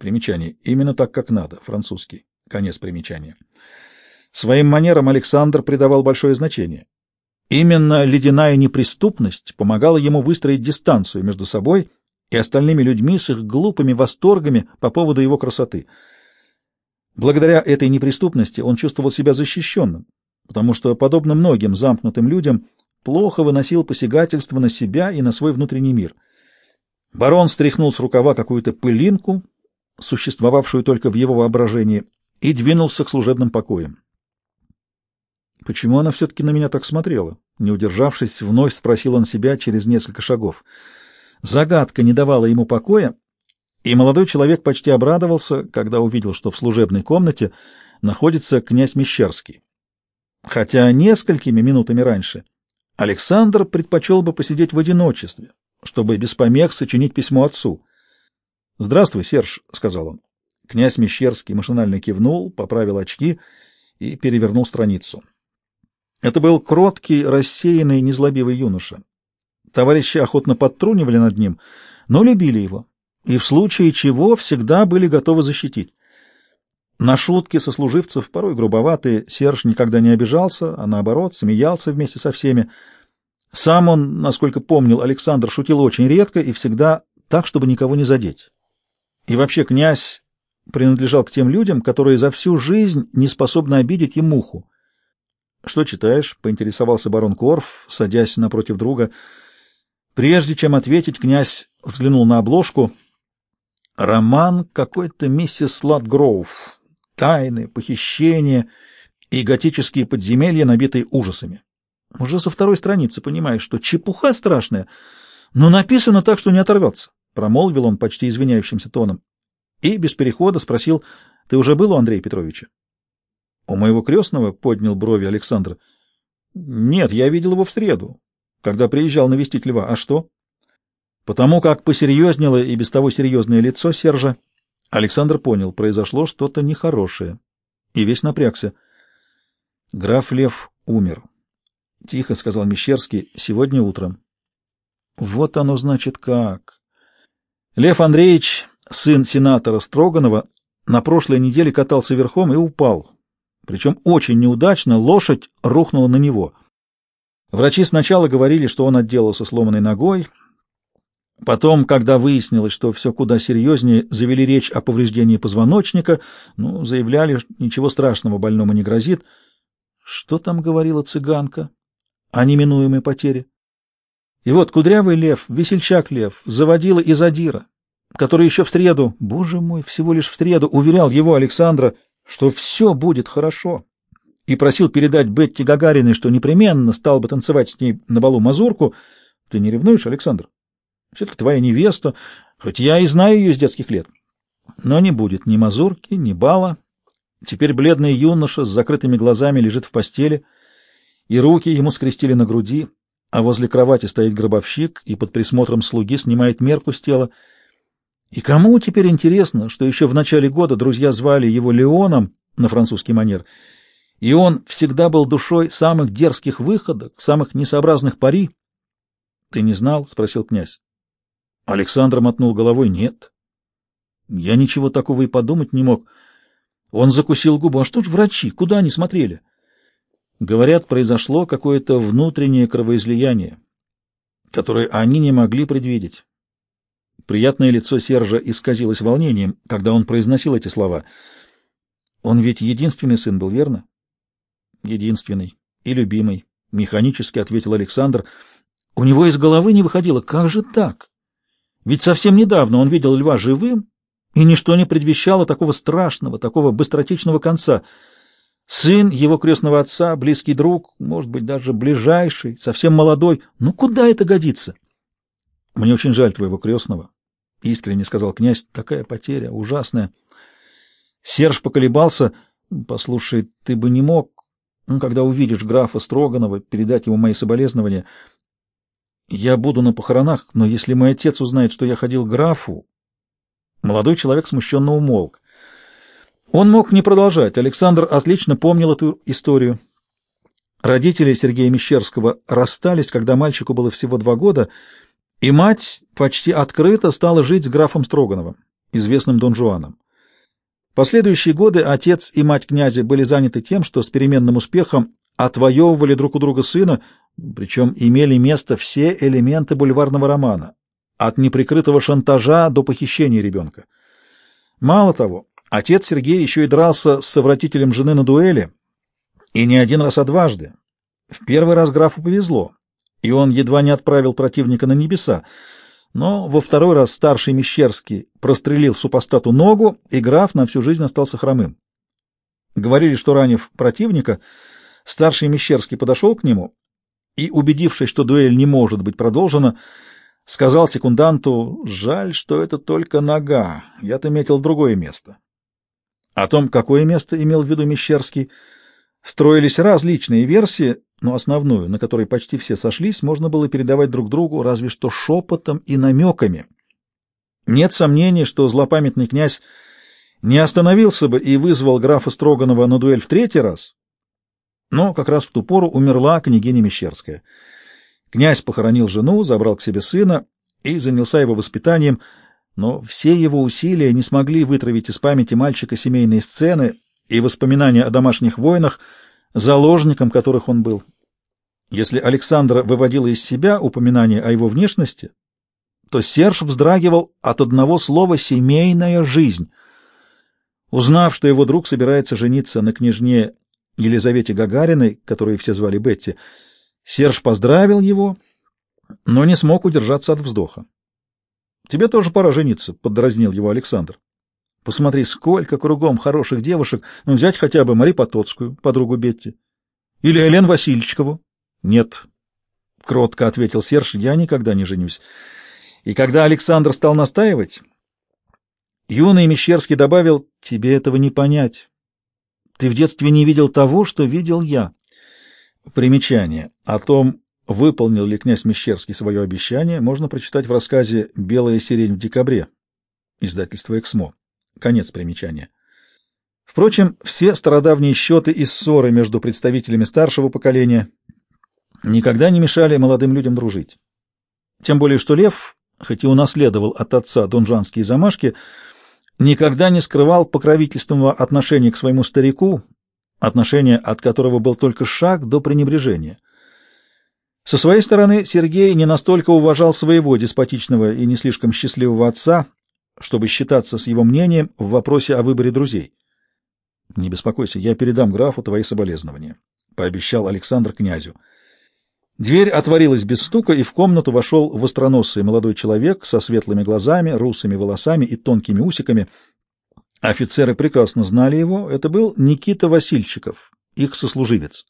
Примечание. Именно так, как надо. Французский. Конец примечания. Своим манерам Александр придавал большое значение. Именно ледяная неприступность помогала ему выстроить дистанцию между собой и остальными людьми с их глупыми восторгами по поводу его красоты. Благодаря этой неприступности он чувствовал себя защищенным, потому что, подобно многим замкнутым людям, плохо выносил посягательство на себя и на свой внутренний мир. Барон стряхнул с рукава какую-то пылинку, существовавшую только в его воображении, и двинулся к служебным покоям. Почему она все-таки на меня так смотрела? Не удержавшись, вновь спросил он себя через несколько шагов. Загадка не давала ему покоя, и молодой человек почти обрадовался, когда увидел, что в служебной комнате находится князь Мещерский. Хотя несколькими минутами раньше Александр предпочел бы посидеть в одиночестве, чтобы без помех сочинить письмо отцу. «Здравствуй, Серж», — сказал он. Князь Мещерский машинально кивнул, поправил очки и перевернул страницу. Это был кроткий, рассеянный, незлобивый юноша. Товарищи охотно подтрунивали над ним, но любили его, и в случае чего всегда были готовы защитить. На шутки сослуживцев, порой грубоватые, Серж никогда не обижался, а наоборот, смеялся вместе со всеми. Сам он, насколько помнил, Александр шутил очень редко и всегда так, чтобы никого не задеть. И вообще князь принадлежал к тем людям, которые за всю жизнь не способны обидеть и муху. «Что читаешь?» — поинтересовался барон Корф, садясь напротив друга. Прежде чем ответить, князь взглянул на обложку. «Роман какой-то миссис Сладгроув. Тайны, похищения и готические подземелья, набитые ужасами. Уже со второй страницы понимаешь, что чепуха страшная, но написано так, что не оторвется», — промолвил он почти извиняющимся тоном. И без перехода спросил, «Ты уже был у Андрея Петровича?» У моего крестного поднял брови Александр. Нет, я видел его в среду, когда приезжал навестить льва. А что? Потому как посерьезнело и без того серьезное лицо Сержа, Александр понял, произошло что-то нехорошее. И весь напрягся. Граф Лев умер. Тихо сказал Мещерский, сегодня утром. Вот оно значит как. Лев Андреевич, сын сенатора Строганова, на прошлой неделе катался верхом и упал. Причем очень неудачно лошадь рухнула на него. Врачи сначала говорили, что он отделался сломанной ногой. Потом, когда выяснилось, что все куда серьезнее, завели речь о повреждении позвоночника, ну, заявляли, ничего страшного больному не грозит. Что там говорила цыганка о неминуемой потере? И вот кудрявый лев, весельчак лев, заводила и задира, который еще в среду, боже мой, всего лишь в среду, уверял его, Александра, что все будет хорошо, и просил передать Бетти Гагариной, что непременно стал бы танцевать с ней на балу мазурку. Ты не ревнуешь, Александр? Все-таки твоя невеста, хоть я и знаю ее с детских лет. Но не будет ни мазурки, ни бала. Теперь бледный юноша с закрытыми глазами лежит в постели, и руки ему скрестили на груди, а возле кровати стоит гробовщик и под присмотром слуги снимает мерку с тела, и кому теперь интересно, что еще в начале года друзья звали его Леоном на французский манер, и он всегда был душой самых дерзких выходок, самых несообразных пари? — Ты не знал? — спросил князь. Александр мотнул головой. — Нет. Я ничего такого и подумать не мог. Он закусил губу. А что ж врачи? Куда они смотрели? Говорят, произошло какое-то внутреннее кровоизлияние, которое они не могли предвидеть. Приятное лицо Сержа исказилось волнением, когда он произносил эти слова. Он ведь единственный сын был, верно? Единственный и любимый, механически ответил Александр. У него из головы не выходило, как же так? Ведь совсем недавно он видел льва живым, и ничто не предвещало такого страшного, такого быстротечного конца. Сын его крестного отца, близкий друг, может быть, даже ближайший, совсем молодой. Ну куда это годится? Мне очень жаль твоего крестного, — искренне сказал князь, — такая потеря, ужасная. Серж поколебался. — Послушай, ты бы не мог, ну, когда увидишь графа Строганова, передать ему мои соболезнования. Я буду на похоронах, но если мой отец узнает, что я ходил к графу... Молодой человек смущенно умолк. Он мог не продолжать. Александр отлично помнил эту историю. Родители Сергея Мещерского расстались, когда мальчику было всего два года — и мать почти открыто стала жить с графом Строгановым. известным Дон Жуаном. Последующие годы отец и мать князя были заняты тем, что с переменным успехом отвоевывали друг у друга сына, причем имели место все элементы бульварного романа, от неприкрытого шантажа до похищения ребенка. Мало того, отец Сергей еще и дрался с совратителем жены на дуэли, и не один раз, а дважды. В первый раз графу повезло, и он едва не отправил противника на небеса, но во второй раз старший Мещерский прострелил супостату ногу, и граф на всю жизнь остался хромым. Говорили, что ранив противника, старший Мещерский подошел к нему и, убедившись, что дуэль не может быть продолжена, сказал секунданту, «Жаль, что это только нога, я-то метил другое место». О том, какое место имел в виду Мещерский, строились различные версии, но основную, на которой почти все сошлись, можно было передавать друг другу разве что шепотом и намеками. Нет сомнений, что злопамятный князь не остановился бы и вызвал графа Строганова на дуэль в третий раз, но как раз в ту пору умерла княгиня Мещерская. Князь похоронил жену, забрал к себе сына и занялся его воспитанием, но все его усилия не смогли вытравить из памяти мальчика семейные сцены и воспоминания о домашних войнах, заложником которых он был. Если Александра выводила из себя упоминание о его внешности, то Серж вздрагивал от одного слова «семейная жизнь». Узнав, что его друг собирается жениться на княжне Елизавете Гагариной, которую все звали Бетти, Серж поздравил его, но не смог удержаться от вздоха. «Тебе тоже пора жениться», — поддразнил его Александр. Посмотри, сколько кругом хороших девушек. Ну, взять хотя бы Мари Потоцкую, подругу Бетти. Или Элен Васильчикову. Нет, — кротко ответил Серж, — я никогда не женюсь. И когда Александр стал настаивать, юный Мещерский добавил, тебе этого не понять. Ты в детстве не видел того, что видел я. Примечание. О том, выполнил ли князь Мещерский свое обещание, можно прочитать в рассказе «Белая сирень в декабре» издательство «Эксмо». Конец примечания. Впрочем, все стародавние счеты и ссоры между представителями старшего поколения никогда не мешали молодым людям дружить. Тем более, что Лев, хоть и унаследовал от отца донжанские замашки, никогда не скрывал покровительственного отношения к своему старику, отношения от которого был только шаг до пренебрежения. Со своей стороны Сергей не настолько уважал своего деспотичного и не слишком счастливого отца, чтобы считаться с его мнением в вопросе о выборе друзей. — Не беспокойся, я передам графу твои соболезнования, — пообещал Александр князю. Дверь отворилась без стука, и в комнату вошел востроносый молодой человек со светлыми глазами, русыми волосами и тонкими усиками. Офицеры прекрасно знали его. Это был Никита Васильчиков, их сослуживец.